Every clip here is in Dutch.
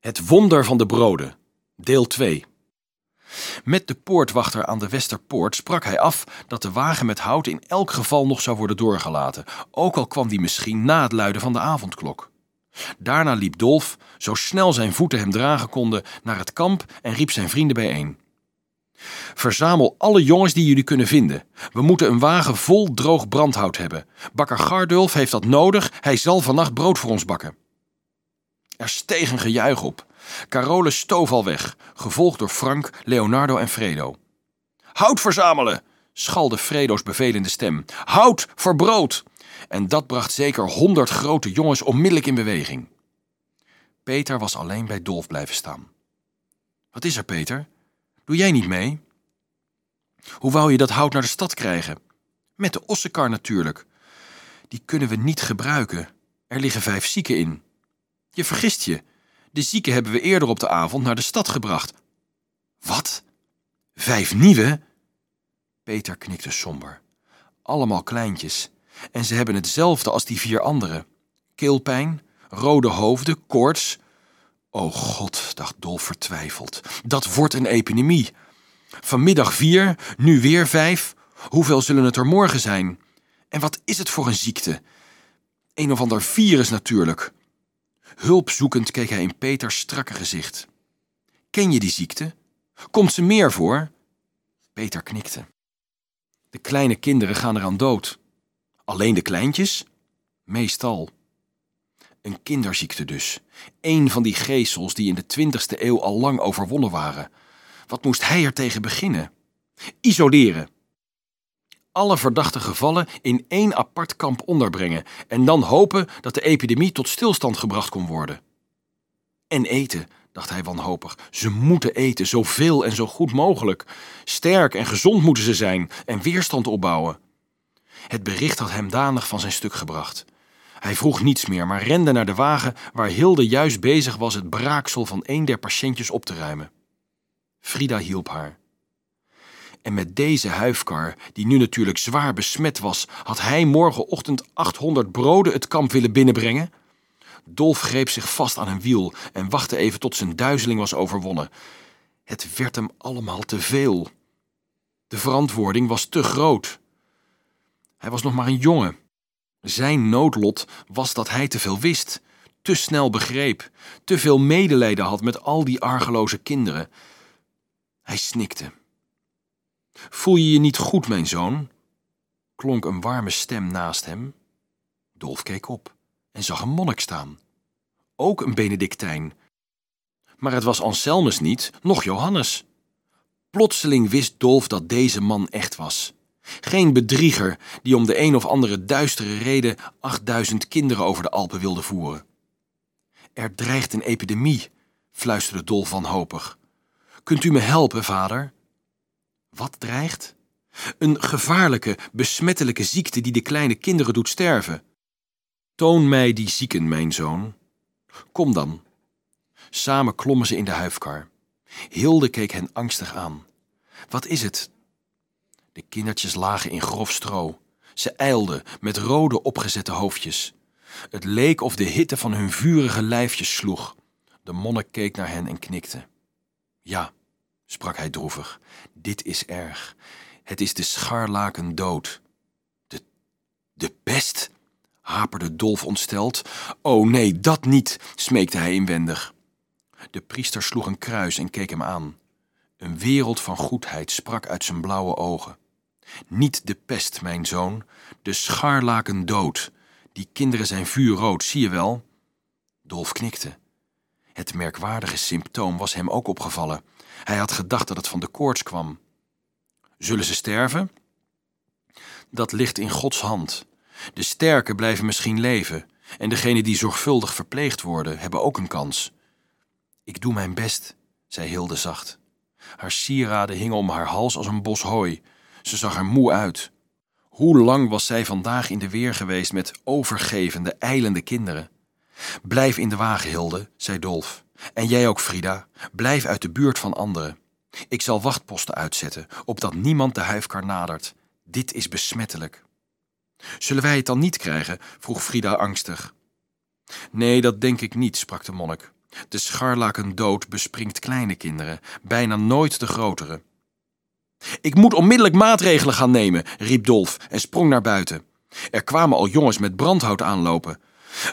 Het wonder van de broden, deel 2. Met de poortwachter aan de Westerpoort sprak hij af dat de wagen met hout in elk geval nog zou worden doorgelaten, ook al kwam die misschien na het luiden van de avondklok. Daarna liep Dolf, zo snel zijn voeten hem dragen konden, naar het kamp en riep zijn vrienden bijeen. Verzamel alle jongens die jullie kunnen vinden. We moeten een wagen vol droog brandhout hebben. Bakker Gardulf heeft dat nodig, hij zal vannacht brood voor ons bakken. Er steeg een gejuich op. Carole stoof al weg, gevolgd door Frank, Leonardo en Fredo. Hout verzamelen! schalde Fredo's bevelende stem. Hout voor brood! En dat bracht zeker honderd grote jongens onmiddellijk in beweging. Peter was alleen bij Dolf blijven staan. Wat is er, Peter? Doe jij niet mee? Hoe wou je dat hout naar de stad krijgen? Met de ossenkar natuurlijk. Die kunnen we niet gebruiken. Er liggen vijf zieken in. Je vergist je. De zieken hebben we eerder op de avond naar de stad gebracht. Wat? Vijf nieuwe? Peter knikte somber. Allemaal kleintjes. En ze hebben hetzelfde als die vier anderen. Keelpijn, rode hoofden, koorts. O God, dacht Dolf vertwijfeld. Dat wordt een epidemie. Vanmiddag vier, nu weer vijf. Hoeveel zullen het er morgen zijn? En wat is het voor een ziekte? Een of ander virus natuurlijk. Hulpzoekend keek hij in Peters strakke gezicht. Ken je die ziekte? Komt ze meer voor? Peter knikte. De kleine kinderen gaan eraan dood. Alleen de kleintjes? Meestal. Een kinderziekte dus. Eén van die geesels die in de twintigste eeuw al lang overwonnen waren. Wat moest hij er tegen beginnen? Isoleren. Alle verdachte gevallen in één apart kamp onderbrengen en dan hopen dat de epidemie tot stilstand gebracht kon worden. En eten, dacht hij wanhopig. Ze moeten eten, zoveel en zo goed mogelijk. Sterk en gezond moeten ze zijn en weerstand opbouwen. Het bericht had hem danig van zijn stuk gebracht. Hij vroeg niets meer, maar rende naar de wagen waar Hilde juist bezig was het braaksel van een der patiëntjes op te ruimen. Frida hielp haar. En met deze huifkar, die nu natuurlijk zwaar besmet was, had hij morgenochtend 800 broden het kamp willen binnenbrengen? Dolf greep zich vast aan een wiel en wachtte even tot zijn duizeling was overwonnen. Het werd hem allemaal te veel. De verantwoording was te groot. Hij was nog maar een jongen. Zijn noodlot was dat hij te veel wist, te snel begreep, te veel medelijden had met al die argeloze kinderen. Hij snikte. Voel je je niet goed, mijn zoon? klonk een warme stem naast hem. Dolf keek op en zag een monnik staan. Ook een Benedictijn. Maar het was Anselmus niet, noch Johannes. Plotseling wist Dolf dat deze man echt was. Geen bedrieger die om de een of andere duistere reden achtduizend kinderen over de Alpen wilde voeren. Er dreigt een epidemie, fluisterde Dolf wanhopig. Kunt u me helpen, vader? Wat dreigt? Een gevaarlijke, besmettelijke ziekte die de kleine kinderen doet sterven. Toon mij die zieken, mijn zoon. Kom dan. Samen klommen ze in de huifkar. Hilde keek hen angstig aan. Wat is het? De kindertjes lagen in grof stro. Ze ijlden met rode opgezette hoofdjes. Het leek of de hitte van hun vurige lijfjes sloeg. De monnik keek naar hen en knikte. Ja, sprak hij droevig, dit is erg. Het is de scharlaken dood. De, de pest? haperde Dolf ontsteld. O nee, dat niet, smeekte hij inwendig. De priester sloeg een kruis en keek hem aan. Een wereld van goedheid sprak uit zijn blauwe ogen. Niet de pest, mijn zoon, de scharlaken dood. Die kinderen zijn vuurrood, zie je wel? Dolf knikte. Het merkwaardige symptoom was hem ook opgevallen. Hij had gedacht dat het van de koorts kwam. Zullen ze sterven? Dat ligt in Gods hand. De sterken blijven misschien leven, en degenen die zorgvuldig verpleegd worden, hebben ook een kans. Ik doe mijn best, zei Hilde zacht. Haar sieraden hingen om haar hals als een bos hooi. Ze zag er moe uit. Hoe lang was zij vandaag in de weer geweest met overgevende, eilende kinderen? Blijf in de wagen, Hilde, zei Dolf. En jij ook, Frida. Blijf uit de buurt van anderen. Ik zal wachtposten uitzetten, opdat niemand de huifkar nadert. Dit is besmettelijk. Zullen wij het dan niet krijgen? vroeg Frida angstig. Nee, dat denk ik niet, sprak de monnik. De scharlaken dood bespringt kleine kinderen, bijna nooit de grotere. Ik moet onmiddellijk maatregelen gaan nemen, riep Dolf en sprong naar buiten. Er kwamen al jongens met brandhout aanlopen.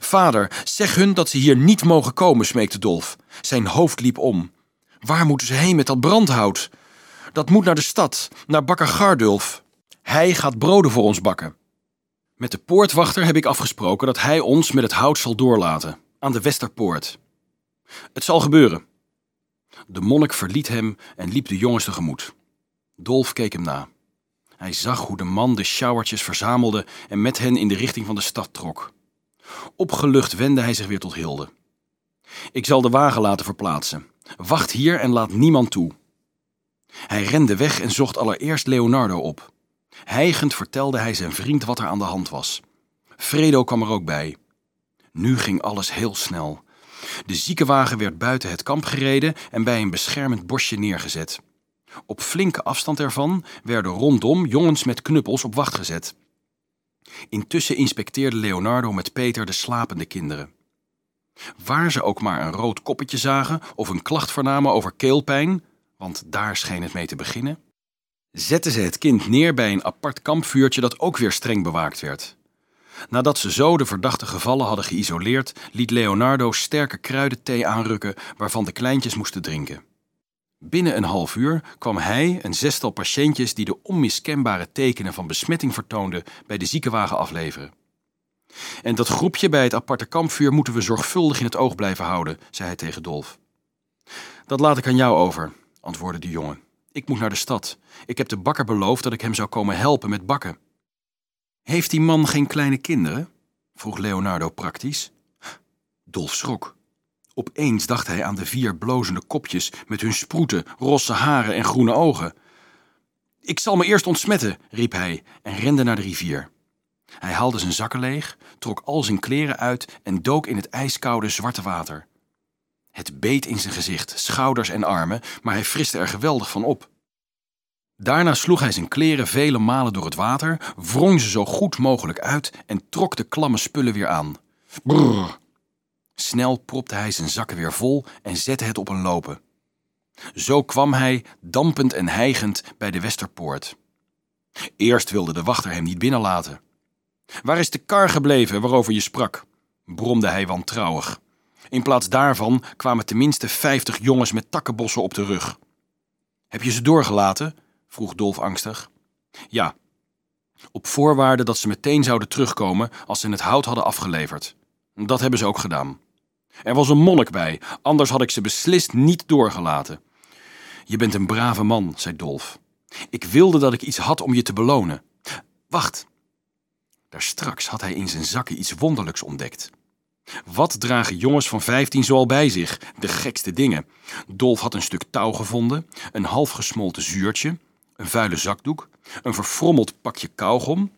Vader, zeg hun dat ze hier niet mogen komen, smeekte Dolf. Zijn hoofd liep om. Waar moeten ze heen met dat brandhout? Dat moet naar de stad, naar bakker Gardulf. Hij gaat broden voor ons bakken. Met de poortwachter heb ik afgesproken dat hij ons met het hout zal doorlaten, aan de Westerpoort. Het zal gebeuren. De monnik verliet hem en liep de jongens tegemoet. Dolf keek hem na. Hij zag hoe de man de sjouwertjes verzamelde en met hen in de richting van de stad trok. Opgelucht wendde hij zich weer tot Hilde. Ik zal de wagen laten verplaatsen. Wacht hier en laat niemand toe. Hij rende weg en zocht allereerst Leonardo op. Hijgend vertelde hij zijn vriend wat er aan de hand was. Fredo kwam er ook bij. Nu ging alles heel snel. De ziekenwagen werd buiten het kamp gereden en bij een beschermend bosje neergezet. Op flinke afstand ervan werden rondom jongens met knuppels op wacht gezet. Intussen inspecteerde Leonardo met Peter de slapende kinderen. Waar ze ook maar een rood koppetje zagen of een klacht vernamen over keelpijn, want daar scheen het mee te beginnen, zetten ze het kind neer bij een apart kampvuurtje dat ook weer streng bewaakt werd. Nadat ze zo de verdachte gevallen hadden geïsoleerd, liet Leonardo sterke kruidenthee aanrukken waarvan de kleintjes moesten drinken. Binnen een half uur kwam hij een zestal patiëntjes die de onmiskenbare tekenen van besmetting vertoonden bij de ziekenwagen afleveren. En dat groepje bij het aparte kampvuur moeten we zorgvuldig in het oog blijven houden, zei hij tegen Dolf. Dat laat ik aan jou over, antwoordde de jongen. Ik moet naar de stad. Ik heb de bakker beloofd dat ik hem zou komen helpen met bakken. Heeft die man geen kleine kinderen? vroeg Leonardo praktisch. Dolf schrok. Opeens dacht hij aan de vier blozende kopjes met hun sproeten, rosse haren en groene ogen. Ik zal me eerst ontsmetten, riep hij en rende naar de rivier. Hij haalde zijn zakken leeg, trok al zijn kleren uit en dook in het ijskoude zwarte water. Het beet in zijn gezicht, schouders en armen, maar hij friste er geweldig van op. Daarna sloeg hij zijn kleren vele malen door het water, wrong ze zo goed mogelijk uit en trok de klamme spullen weer aan. Snel propte hij zijn zakken weer vol en zette het op een lopen. Zo kwam hij, dampend en hijgend, bij de Westerpoort. Eerst wilde de wachter hem niet binnenlaten. Waar is de kar gebleven waarover je sprak? bromde hij wantrouwig. In plaats daarvan kwamen tenminste vijftig jongens met takkenbossen op de rug. Heb je ze doorgelaten? vroeg Dolf angstig. Ja, op voorwaarde dat ze meteen zouden terugkomen als ze het hout hadden afgeleverd. Dat hebben ze ook gedaan. Er was een monnik bij, anders had ik ze beslist niet doorgelaten. Je bent een brave man, zei Dolf. Ik wilde dat ik iets had om je te belonen. Wacht. Daar straks had hij in zijn zakken iets wonderlijks ontdekt. Wat dragen jongens van vijftien zoal bij zich? De gekste dingen. Dolf had een stuk touw gevonden, een half gesmolten zuurtje, een vuile zakdoek, een verfrommeld pakje kauwgom,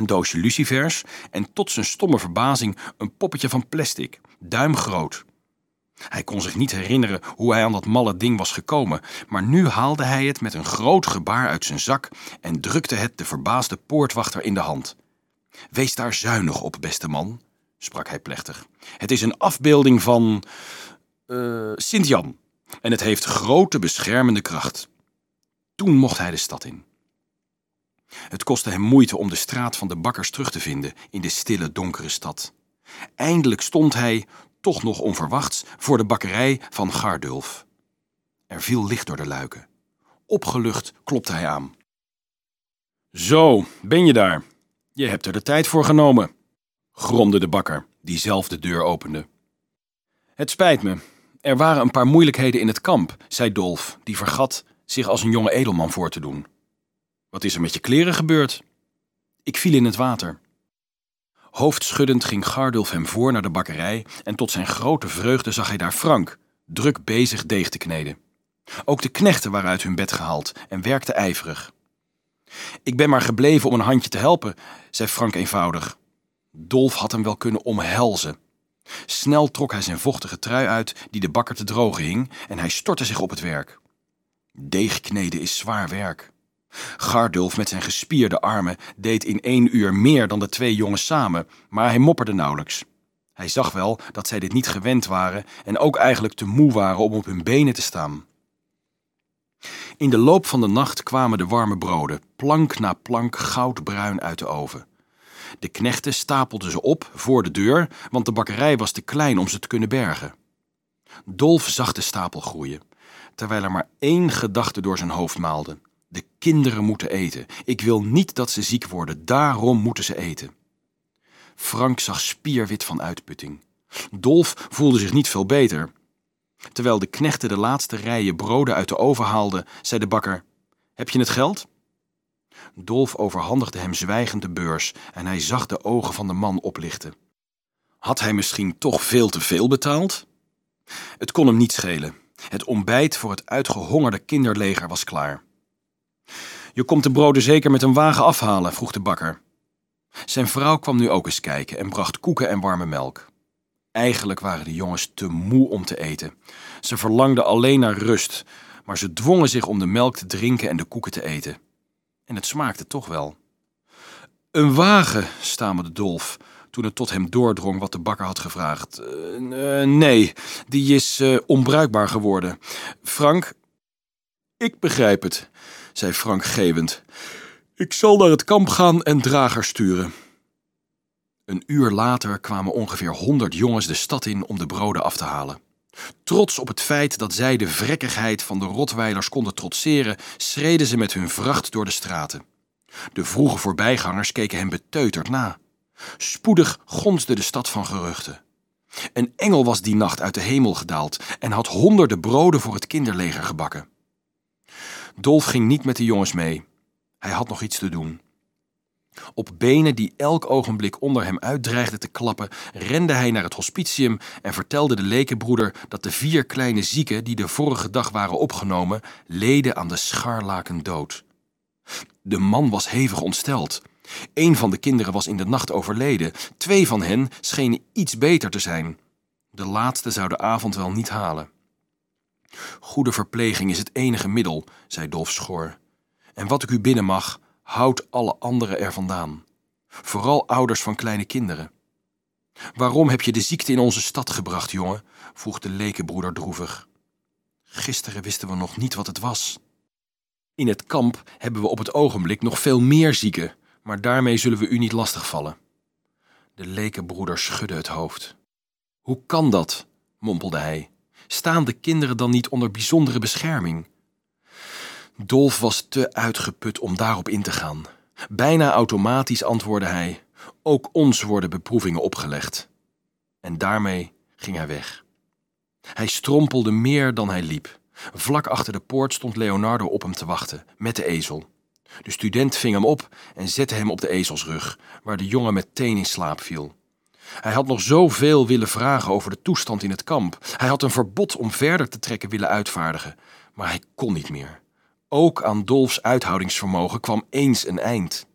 een doosje lucifers en tot zijn stomme verbazing een poppetje van plastic, duimgroot. Hij kon zich niet herinneren hoe hij aan dat malle ding was gekomen, maar nu haalde hij het met een groot gebaar uit zijn zak en drukte het de verbaasde poortwachter in de hand. Wees daar zuinig op, beste man, sprak hij plechtig. Het is een afbeelding van. Uh, Sint-Jan. En het heeft grote beschermende kracht. Toen mocht hij de stad in. Het kostte hem moeite om de straat van de bakkers terug te vinden in de stille, donkere stad. Eindelijk stond hij, toch nog onverwachts, voor de bakkerij van Gardulf. Er viel licht door de luiken. Opgelucht klopte hij aan. Zo, ben je daar? Je hebt er de tijd voor genomen, gromde de bakker, die zelf de deur opende. Het spijt me. Er waren een paar moeilijkheden in het kamp, zei Dolf, die vergat zich als een jonge edelman voor te doen. Wat is er met je kleren gebeurd? Ik viel in het water. Hoofdschuddend ging Gardulf hem voor naar de bakkerij en tot zijn grote vreugde zag hij daar Frank, druk bezig deeg te kneden. Ook de knechten waren uit hun bed gehaald en werkten ijverig. Ik ben maar gebleven om een handje te helpen, zei Frank eenvoudig. Dolf had hem wel kunnen omhelzen. Snel trok hij zijn vochtige trui uit die de bakker te drogen hing en hij stortte zich op het werk. Deegkneden is zwaar werk. Gardulf met zijn gespierde armen deed in één uur meer dan de twee jongens samen, maar hij mopperde nauwelijks. Hij zag wel dat zij dit niet gewend waren en ook eigenlijk te moe waren om op hun benen te staan. In de loop van de nacht kwamen de warme broden, plank na plank goudbruin uit de oven. De knechten stapelden ze op voor de deur, want de bakkerij was te klein om ze te kunnen bergen. Dolf zag de stapel groeien, terwijl er maar één gedachte door zijn hoofd maalde. De kinderen moeten eten. Ik wil niet dat ze ziek worden, daarom moeten ze eten. Frank zag spierwit van uitputting. Dolf voelde zich niet veel beter. Terwijl de knechten de laatste rijen broden uit de oven haalden, zei de bakker: Heb je het geld? Dolf overhandigde hem zwijgend de beurs en hij zag de ogen van de man oplichten. Had hij misschien toch veel te veel betaald? Het kon hem niet schelen. Het ontbijt voor het uitgehongerde kinderleger was klaar. Je komt de broden zeker met een wagen afhalen, vroeg de bakker. Zijn vrouw kwam nu ook eens kijken en bracht koeken en warme melk. Eigenlijk waren de jongens te moe om te eten. Ze verlangden alleen naar rust, maar ze dwongen zich om de melk te drinken en de koeken te eten. En het smaakte toch wel. Een wagen, stamelde Dolf, toen het tot hem doordrong wat de bakker had gevraagd. Uh, nee, die is uh, onbruikbaar geworden. Frank. Ik begrijp het, zei Frank geeuwend. Ik zal naar het kamp gaan en dragers sturen. Een uur later kwamen ongeveer honderd jongens de stad in om de broden af te halen. Trots op het feit dat zij de vrekkigheid van de rotweilers konden trotseren, schreden ze met hun vracht door de straten. De vroege voorbijgangers keken hen beteuterd na. Spoedig gonsde de stad van geruchten. Een engel was die nacht uit de hemel gedaald en had honderden broden voor het kinderleger gebakken. Dolf ging niet met de jongens mee. Hij had nog iets te doen. Op benen die elk ogenblik onder hem uitdreigden te klappen, rende hij naar het hospitium en vertelde de lekenbroeder dat de vier kleine zieken die de vorige dag waren opgenomen, leden aan de scharlaken dood. De man was hevig ontsteld. Een van de kinderen was in de nacht overleden, twee van hen schenen iets beter te zijn. De laatste zou de avond wel niet halen. Goede verpleging is het enige middel, zei Dolf schor. En wat ik u binnen mag, houd alle anderen er vandaan. Vooral ouders van kleine kinderen. Waarom heb je de ziekte in onze stad gebracht, jongen? vroeg de lekenbroeder droevig. Gisteren wisten we nog niet wat het was. In het kamp hebben we op het ogenblik nog veel meer zieken, maar daarmee zullen we u niet lastigvallen. De lekenbroeder schudde het hoofd. Hoe kan dat? mompelde hij. Staan de kinderen dan niet onder bijzondere bescherming? Dolf was te uitgeput om daarop in te gaan. Bijna automatisch antwoordde hij: Ook ons worden beproevingen opgelegd. En daarmee ging hij weg. Hij strompelde meer dan hij liep. Vlak achter de poort stond Leonardo op hem te wachten, met de ezel. De student ving hem op en zette hem op de ezelsrug, waar de jongen meteen in slaap viel. Hij had nog zoveel willen vragen over de toestand in het kamp. Hij had een verbod om verder te trekken willen uitvaardigen, maar hij kon niet meer. Ook aan Dolfs uithoudingsvermogen kwam eens een eind.